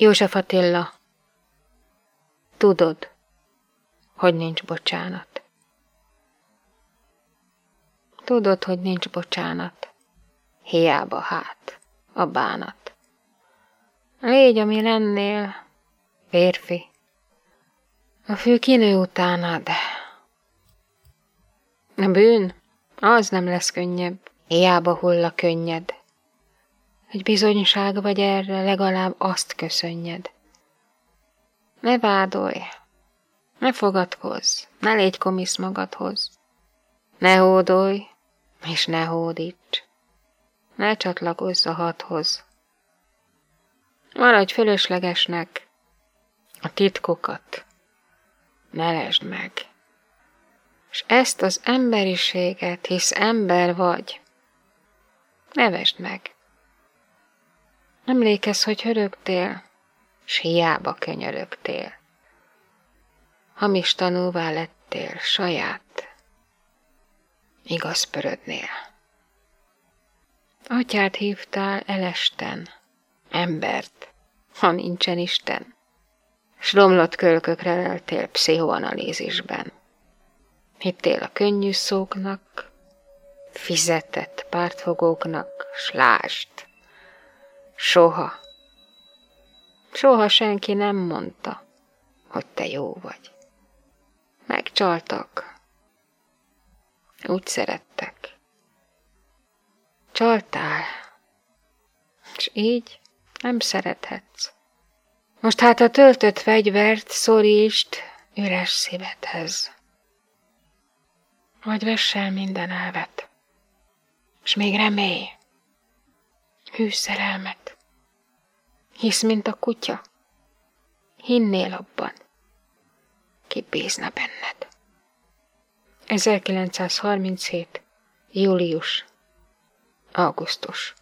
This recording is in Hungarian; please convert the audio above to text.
József Attila, tudod, hogy nincs bocsánat. Tudod, hogy nincs bocsánat, hiába hát a bánat. Légy, ami lennél, férfi, a fő kinő utánad. A bűn, az nem lesz könnyebb, hiába hull a könnyed. Egy bizonyság vagy erre, legalább azt köszönjed. Ne vádolj, ne fogadkozz, ne légy komisz magadhoz. Ne hódolj, és ne hódíts. Ne csatlakozz a hathoz. Maradj fölöslegesnek, a titkokat ne lesd meg. És ezt az emberiséget, hisz ember vagy, nevesd meg. Emlékezz, hogy hörögtél, s hiába könyörögtél. Hamis tanúvá lettél saját, igaz pörödnél. Atyát hívtál elesten, embert, ha nincsen Isten, s romlott kölkökre leltél pszichoanalízisben. Hittél a könnyű szóknak, fizetett pártfogóknak, s lást. Soha, soha senki nem mondta, hogy te jó vagy. Megcsaltak. Úgy szerettek. Csaltál, és így nem szerethetsz. Most hát a töltött fegyvert szorítsd üres szívedhez. Vagy vess el minden elvet, és még remélj, hű szerelmet. Hisz, mint a kutya, hinnél abban, ki bízna benned. 1937. július, augusztus